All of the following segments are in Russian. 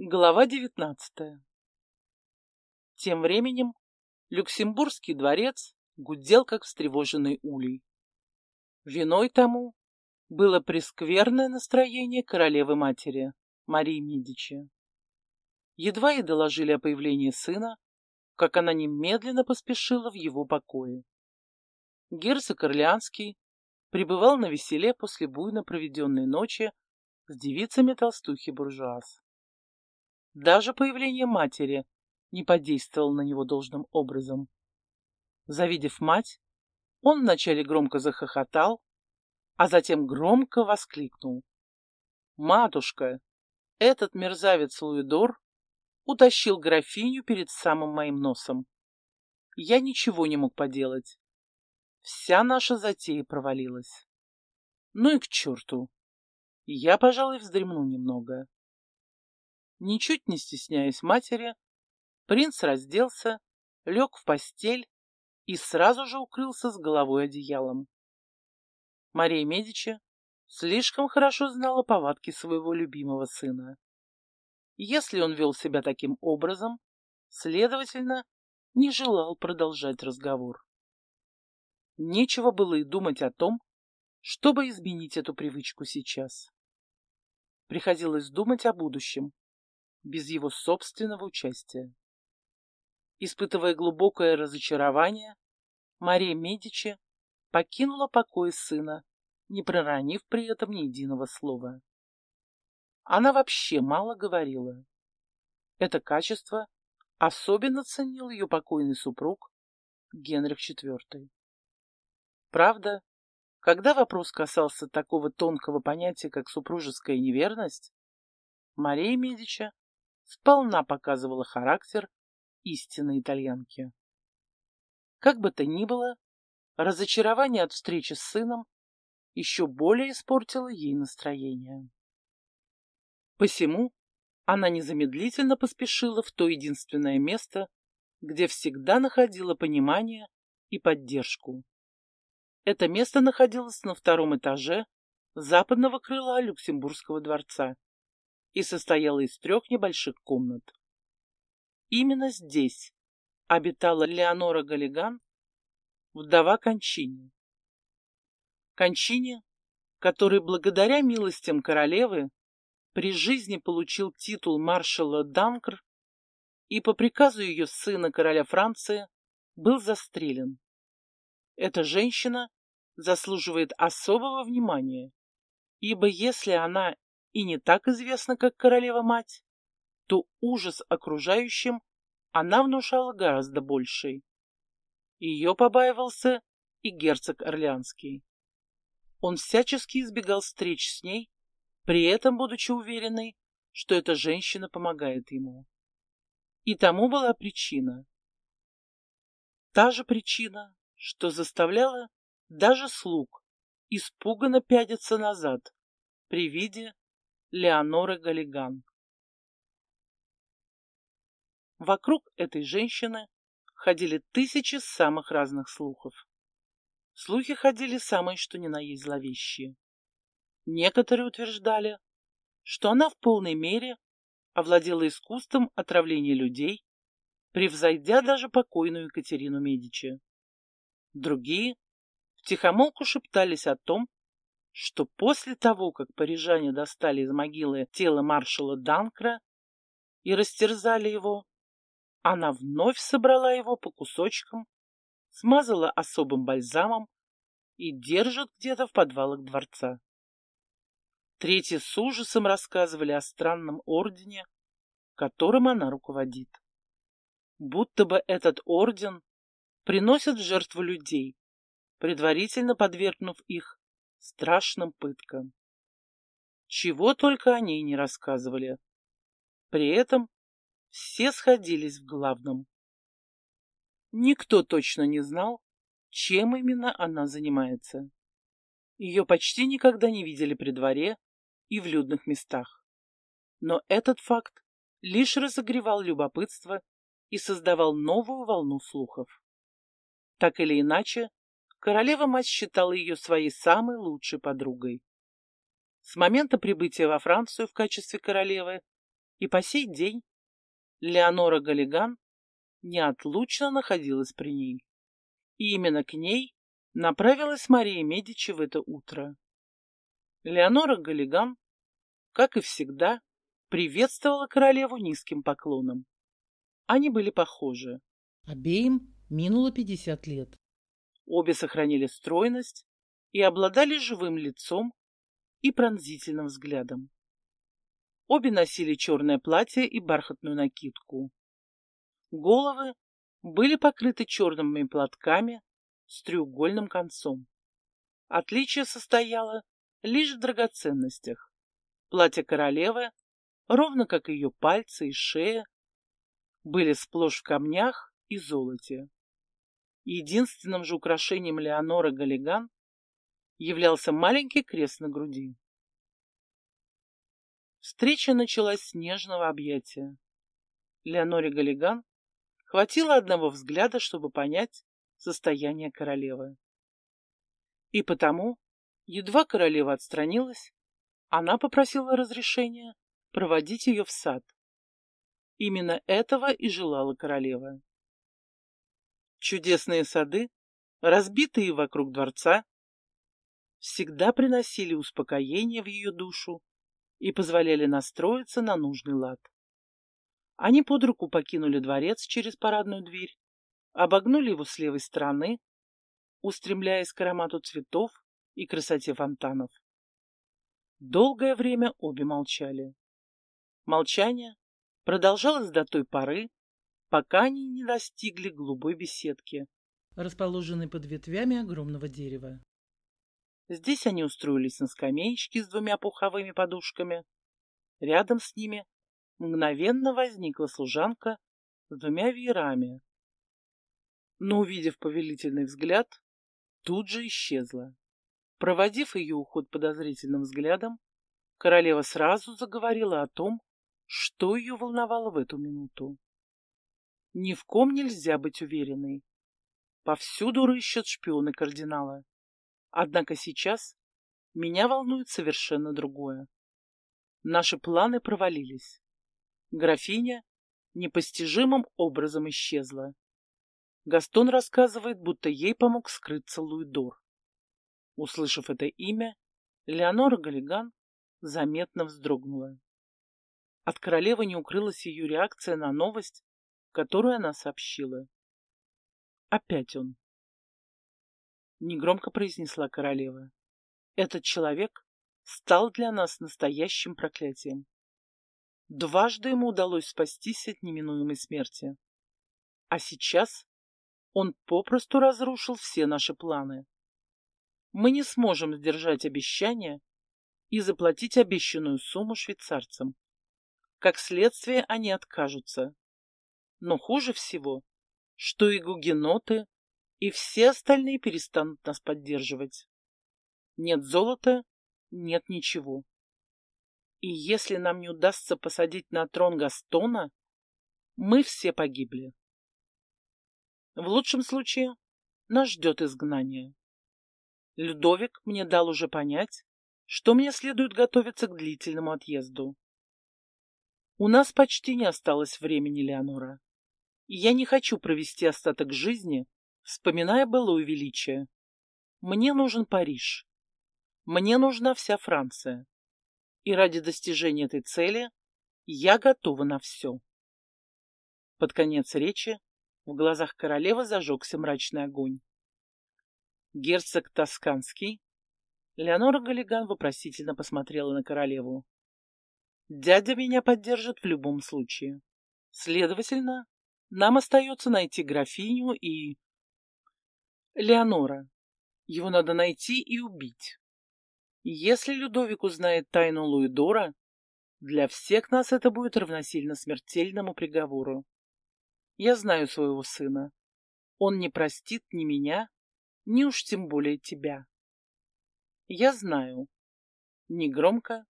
Глава девятнадцатая Тем временем Люксембургский дворец гудел, как встревоженный улей. Виной тому было прескверное настроение королевы-матери Марии Медичи. Едва ей доложили о появлении сына, как она немедленно поспешила в его покое. Герцог Орлеанский пребывал на веселе после буйно проведенной ночи с девицами толстухи буржуаз. Даже появление матери не подействовало на него должным образом. Завидев мать, он вначале громко захохотал, а затем громко воскликнул. «Матушка, этот мерзавец Луидор утащил графиню перед самым моим носом. Я ничего не мог поделать. Вся наша затея провалилась. Ну и к черту. Я, пожалуй, вздремну немного. Ничуть не стесняясь матери, принц разделся, лег в постель и сразу же укрылся с головой одеялом. Мария Медичи слишком хорошо знала повадки своего любимого сына. Если он вел себя таким образом, следовательно, не желал продолжать разговор. Нечего было и думать о том, чтобы изменить эту привычку сейчас. Приходилось думать о будущем, без его собственного участия. Испытывая глубокое разочарование, Мария Медичи покинула покой сына, не проронив при этом ни единого слова. Она вообще мало говорила. Это качество особенно ценил ее покойный супруг Генрих IV. Правда, когда вопрос касался такого тонкого понятия, как супружеская неверность, Мария Медича сполна показывала характер истинной итальянки. Как бы то ни было, разочарование от встречи с сыном еще более испортило ей настроение. Посему она незамедлительно поспешила в то единственное место, где всегда находила понимание и поддержку. Это место находилось на втором этаже западного крыла Люксембургского дворца и состояла из трех небольших комнат. Именно здесь обитала Леонора Галлиган, вдова Кончини. Кончини, который благодаря милостям королевы при жизни получил титул маршала Данкр и по приказу ее сына короля Франции был застрелен. Эта женщина заслуживает особого внимания, ибо если она и не так известна, как королева-мать, то ужас окружающим она внушала гораздо больший. Ее побаивался и герцог Орлеанский. Он всячески избегал встреч с ней, при этом будучи уверенной, что эта женщина помогает ему. И тому была причина. Та же причина, что заставляла даже слуг испуганно пятиться назад при виде Леоноры Галлиган. Вокруг этой женщины ходили тысячи самых разных слухов. Слухи ходили самые что ни на есть зловещие. Некоторые утверждали, что она в полной мере овладела искусством отравления людей, превзойдя даже покойную Екатерину Медичи. Другие втихомолку шептались о том, что после того, как парижане достали из могилы тело маршала Данкра и растерзали его, она вновь собрала его по кусочкам, смазала особым бальзамом и держит где-то в подвалах дворца. Третьи с ужасом рассказывали о странном ордене, которым она руководит. Будто бы этот орден приносит в жертву людей, предварительно подвергнув их страшным пыткам. Чего только они не рассказывали. При этом все сходились в главном. Никто точно не знал, чем именно она занимается. Ее почти никогда не видели при дворе и в людных местах. Но этот факт лишь разогревал любопытство и создавал новую волну слухов. Так или иначе, королева-мать считала ее своей самой лучшей подругой. С момента прибытия во Францию в качестве королевы И по сей день Леонора Галлиган неотлучно находилась при ней. И именно к ней направилась Мария Медичи в это утро. Леонора Галлиган, как и всегда, приветствовала королеву низким поклоном. Они были похожи. Обеим минуло пятьдесят лет. Обе сохранили стройность и обладали живым лицом и пронзительным взглядом. Обе носили черное платье и бархатную накидку. Головы были покрыты черными платками с треугольным концом. Отличие состояло лишь в драгоценностях. Платье королевы, ровно как ее пальцы и шея, были сплошь в камнях и золоте. Единственным же украшением Леоноры Галлиган являлся маленький крест на груди. Встреча началась с нежного объятия. Леоноре Галлиган хватило одного взгляда, чтобы понять состояние королевы. И потому, едва королева отстранилась, она попросила разрешения проводить ее в сад. Именно этого и желала королева. Чудесные сады, разбитые вокруг дворца, всегда приносили успокоение в ее душу и позволяли настроиться на нужный лад. Они под руку покинули дворец через парадную дверь, обогнули его с левой стороны, устремляясь к аромату цветов и красоте фонтанов. Долгое время обе молчали. Молчание продолжалось до той поры, пока они не достигли голубой беседки, расположенной под ветвями огромного дерева. Здесь они устроились на скамеечке с двумя пуховыми подушками. Рядом с ними мгновенно возникла служанка с двумя веерами. Но, увидев повелительный взгляд, тут же исчезла. Проводив ее уход подозрительным взглядом, королева сразу заговорила о том, что ее волновало в эту минуту. Ни в ком нельзя быть уверенной. Повсюду рыщут шпионы кардинала. Однако сейчас меня волнует совершенно другое. Наши планы провалились. Графиня непостижимым образом исчезла. Гастон рассказывает, будто ей помог скрыться Луидор. Услышав это имя, Леонора Галлиган заметно вздрогнула. От королевы не укрылась ее реакция на новость, которую она сообщила. Опять он. Негромко произнесла королева. Этот человек стал для нас настоящим проклятием. Дважды ему удалось спастись от неминуемой смерти. А сейчас он попросту разрушил все наши планы. Мы не сможем сдержать обещания и заплатить обещанную сумму швейцарцам. Как следствие, они откажутся. Но хуже всего, что и гугеноты, и все остальные перестанут нас поддерживать. Нет золота, нет ничего. И если нам не удастся посадить на трон Гастона, мы все погибли. В лучшем случае нас ждет изгнание. Людовик мне дал уже понять, что мне следует готовиться к длительному отъезду. У нас почти не осталось времени, Леонора, я не хочу провести остаток жизни вспоминая былое величие. Мне нужен Париж. Мне нужна вся Франция. И ради достижения этой цели я готова на все. Под конец речи в глазах королевы зажегся мрачный огонь. Герцог Тосканский. Леонора Галлиган вопросительно посмотрела на королеву. Дядя меня поддержит в любом случае. Следовательно, нам остается найти графиню и Леонора. Его надо найти и убить. Если Людовик узнает тайну Луидора, для всех нас это будет равносильно смертельному приговору. Я знаю своего сына. Он не простит ни меня, ни уж тем более тебя. Я знаю. Негромко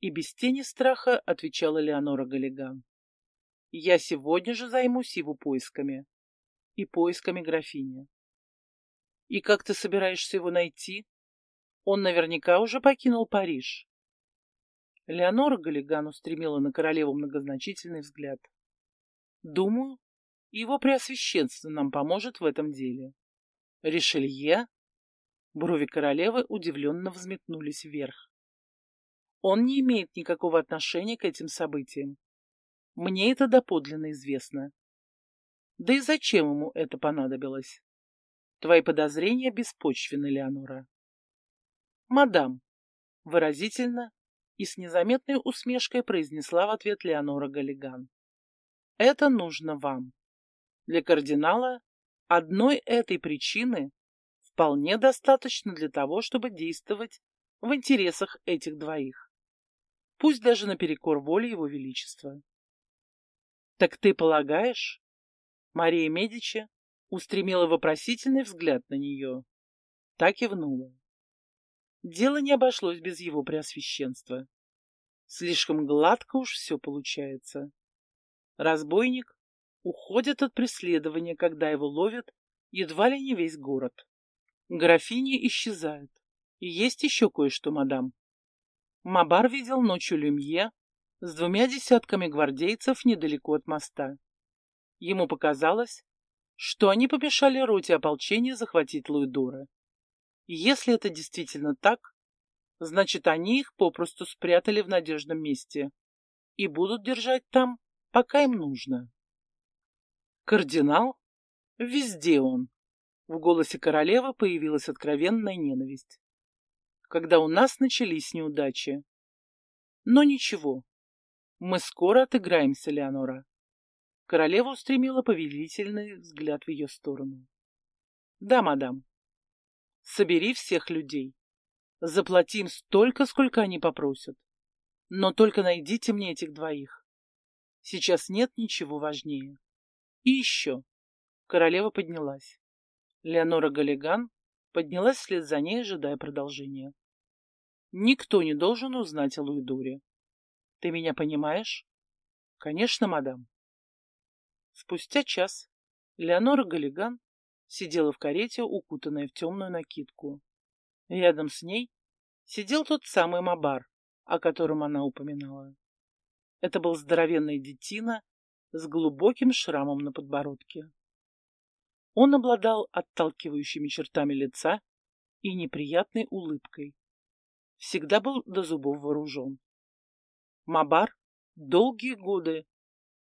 и без тени страха отвечала Леонора Галлиган. Я сегодня же займусь его поисками и поисками графини. И как ты собираешься его найти? Он наверняка уже покинул Париж. Леонора Галлиган устремила на королеву многозначительный взгляд. Думаю, его преосвященство нам поможет в этом деле. Ришелье? Брови королевы удивленно взметнулись вверх. Он не имеет никакого отношения к этим событиям. Мне это доподлинно известно. Да и зачем ему это понадобилось? Твои подозрения беспочвены, Леонора. Мадам, выразительно и с незаметной усмешкой произнесла в ответ Леонора Галлиган. Это нужно вам. Для кардинала одной этой причины вполне достаточно для того, чтобы действовать в интересах этих двоих. Пусть даже наперекор воле его величества. Так ты полагаешь? Мария Медичи устремила вопросительный взгляд на нее. Так и внула. Дело не обошлось без его преосвященства. Слишком гладко уж все получается. Разбойник уходит от преследования, когда его ловят едва ли не весь город. Графини исчезают. И есть еще кое-что, мадам. Мабар видел ночью Люмье с двумя десятками гвардейцев недалеко от моста. Ему показалось, что они помешали роте ополчения захватить Луидора. Если это действительно так, значит, они их попросту спрятали в надежном месте и будут держать там, пока им нужно. Кардинал? Везде он. В голосе королевы появилась откровенная ненависть. Когда у нас начались неудачи. Но ничего, мы скоро отыграемся, Леонора. Королева устремила повелительный взгляд в ее сторону. Да, мадам. Собери всех людей. Заплатим столько, сколько они попросят. Но только найдите мне этих двоих. Сейчас нет ничего важнее. И еще. Королева поднялась. Леонора Галлиган поднялась вслед за ней, ожидая продолжения. Никто не должен узнать о Луидоре. Ты меня понимаешь? Конечно, мадам. Спустя час Леонора Галлиган сидела в карете, укутанная в темную накидку. Рядом с ней сидел тот самый Мабар, о котором она упоминала. Это был здоровенный детина с глубоким шрамом на подбородке. Он обладал отталкивающими чертами лица и неприятной улыбкой. Всегда был до зубов вооружен. Мабар долгие годы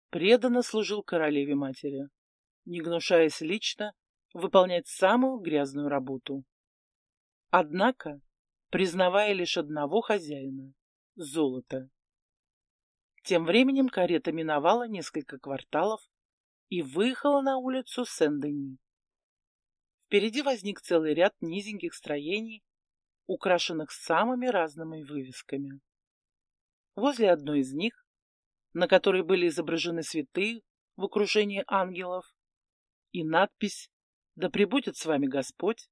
преданно служил королеве-матери, не гнушаясь лично выполнять самую грязную работу. Однако, признавая лишь одного хозяина — золото. Тем временем карета миновала несколько кварталов и выехала на улицу Сен-Дени. Впереди возник целый ряд низеньких строений, украшенных самыми разными вывесками. Возле одной из них, на которой были изображены святые в окружении ангелов, и надпись «Да пребудет с вами Господь»,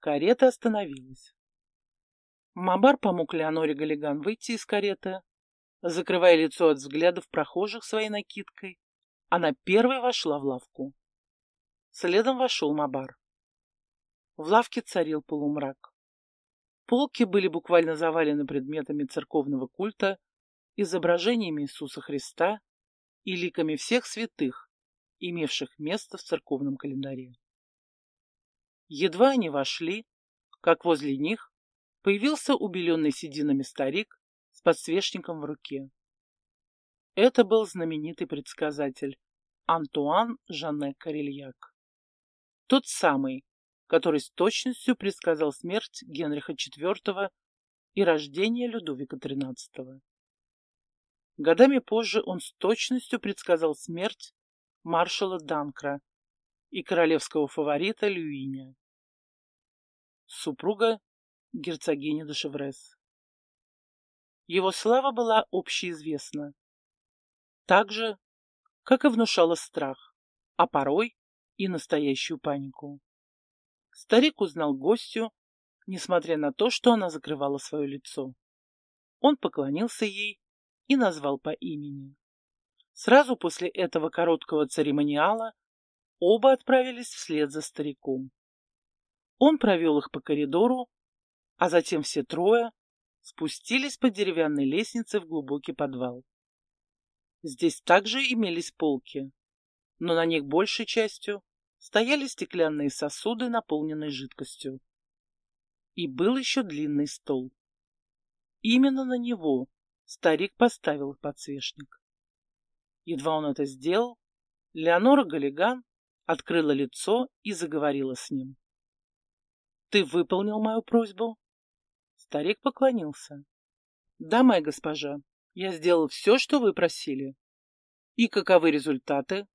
карета остановилась. Мабар помог Леоноре Галлиган выйти из кареты. Закрывая лицо от взглядов прохожих своей накидкой, она первой вошла в лавку. Следом вошел Мабар. В лавке царил полумрак. Полки были буквально завалены предметами церковного культа, изображениями Иисуса Христа и ликами всех святых, имевших место в церковном календаре. Едва они вошли, как возле них появился убеленный сединами старик с подсвечником в руке. Это был знаменитый предсказатель Антуан Жанне Карельяк. Тот самый, который с точностью предсказал смерть Генриха IV и рождение Людовика XIII. Годами позже он с точностью предсказал смерть маршала Данкра и королевского фаворита Люиня. Супруга герцогини де Шеврес. Его слава была общеизвестна. Так же, как и внушала страх, а порой и настоящую панику. Старик узнал гостью, несмотря на то, что она закрывала свое лицо. Он поклонился ей и назвал по имени. Сразу после этого короткого церемониала оба отправились вслед за стариком. Он провел их по коридору, а затем все трое спустились по деревянной лестнице в глубокий подвал. Здесь также имелись полки, но на них большей частью стояли стеклянные сосуды, наполненные жидкостью. И был еще длинный стол. Именно на него старик поставил подсвечник. Едва он это сделал, Леонора Галлиган открыла лицо и заговорила с ним. «Ты выполнил мою просьбу?» Старик поклонился. «Да, моя госпожа, я сделал все, что вы просили. И каковы результаты?»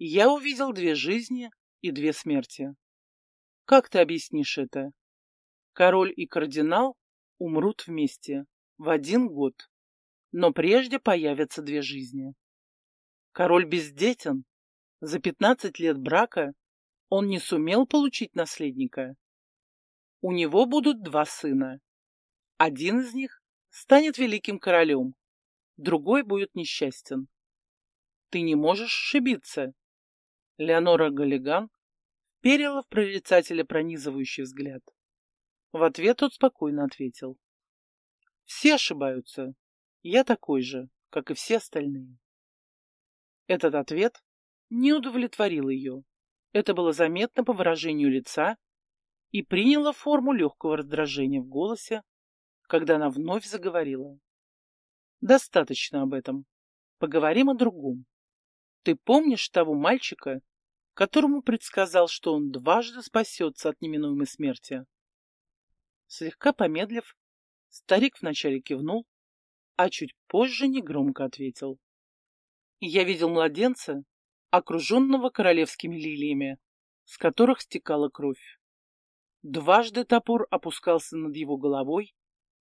Я увидел две жизни и две смерти. Как ты объяснишь это? Король и кардинал умрут вместе в один год, но прежде появятся две жизни. Король бездетен. За пятнадцать лет брака он не сумел получить наследника. У него будут два сына. Один из них станет великим королем, другой будет несчастен. Ты не можешь ошибиться. Леонора Галлиган перила в прорицателя пронизывающий взгляд. В ответ тот спокойно ответил. Все ошибаются. Я такой же, как и все остальные. Этот ответ не удовлетворил ее. Это было заметно по выражению лица и приняло форму легкого раздражения в голосе, когда она вновь заговорила. Достаточно об этом. Поговорим о другом. Ты помнишь того мальчика, которому предсказал, что он дважды спасется от неминуемой смерти? Слегка помедлив, старик вначале кивнул, а чуть позже негромко ответил. Я видел младенца, окруженного королевскими лилиями, с которых стекала кровь. Дважды топор опускался над его головой,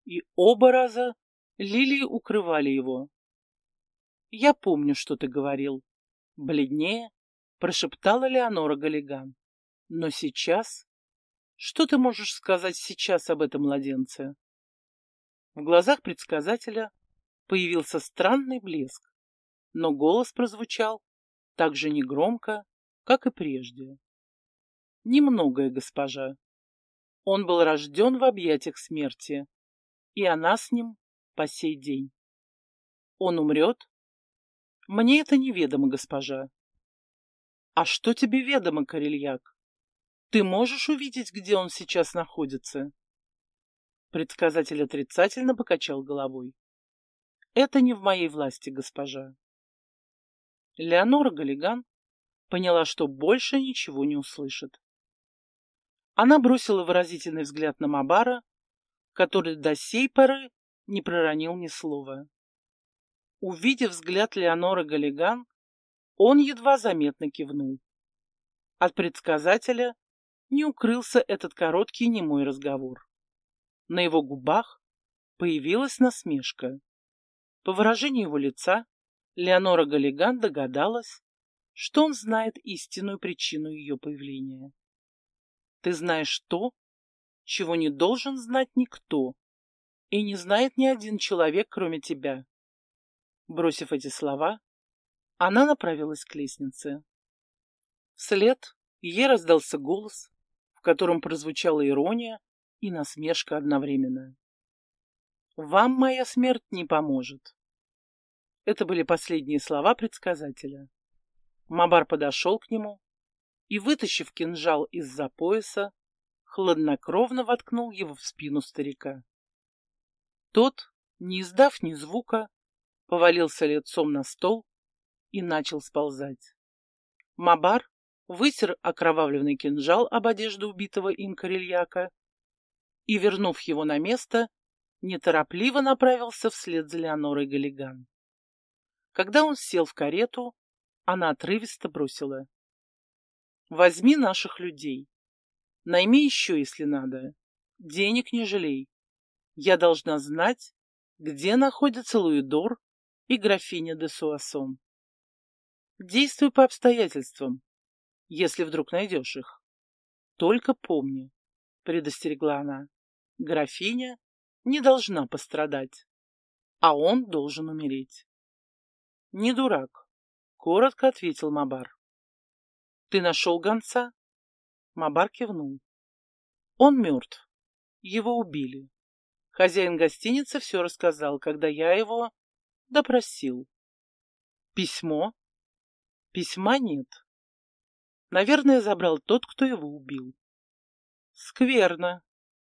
и оба раза лилии укрывали его. Я помню, что ты говорил, Бледнее прошептала Леонора Галлиган. Но сейчас... Что ты можешь сказать сейчас об этом младенце? В глазах предсказателя появился странный блеск, но голос прозвучал так же негромко, как и прежде. Немногое, госпожа. Он был рожден в объятиях смерти, и она с ним по сей день. Он умрет, мне это неведомо, госпожа. А что тебе ведомо, Карельяк? Ты можешь увидеть, где он сейчас находится? Предсказатель отрицательно покачал головой. Это не в моей власти, госпожа. Леонора Галлиган поняла, что больше ничего не услышит. Она бросила выразительный взгляд на Мабара, который до сей поры не проронил ни слова. Увидев взгляд Леоноры Галлиган, он едва заметно кивнул. От предсказателя не укрылся этот короткий немой разговор. На его губах появилась насмешка. По выражению его лица Леонора Галлиган догадалась, что он знает истинную причину ее появления. Ты знаешь то, чего не должен знать никто, и не знает ни один человек, кроме тебя. Бросив эти слова, она направилась к лестнице. Вслед ей раздался голос, в котором прозвучала ирония и насмешка одновременно. «Вам моя смерть не поможет». Это были последние слова предсказателя. Мабар подошел к нему и, вытащив кинжал из-за пояса, хладнокровно воткнул его в спину старика. Тот, не издав ни звука, повалился лицом на стол и начал сползать. Мабар вытер окровавленный кинжал об одежду убитого им корельяка и, вернув его на место, неторопливо направился вслед за Леонорой Галлиган. Когда он сел в карету, она отрывисто бросила. «Возьми наших людей. Найми еще, если надо. Денег не жалей. Я должна знать, где находится Луидор и графиня де Суассон. Действуй по обстоятельствам, если вдруг найдешь их. Только помни, предостерегла она, графиня не должна пострадать, а он должен умереть. Не дурак, коротко ответил Мабар. Ты нашел гонца? Мабар кивнул. Он мертв. Его убили. Хозяин гостиницы все рассказал, когда я его допросил. Письмо? Письма нет. Наверное, забрал тот, кто его убил. Скверно,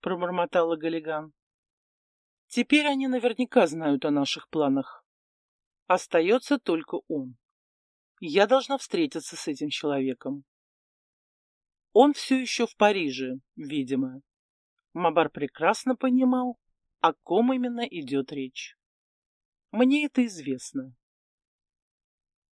пробормотала Галиган. Теперь они наверняка знают о наших планах. Остается только он. Я должна встретиться с этим человеком. Он все еще в Париже, видимо. Мабар прекрасно понимал, о ком именно идет речь. Мне это известно.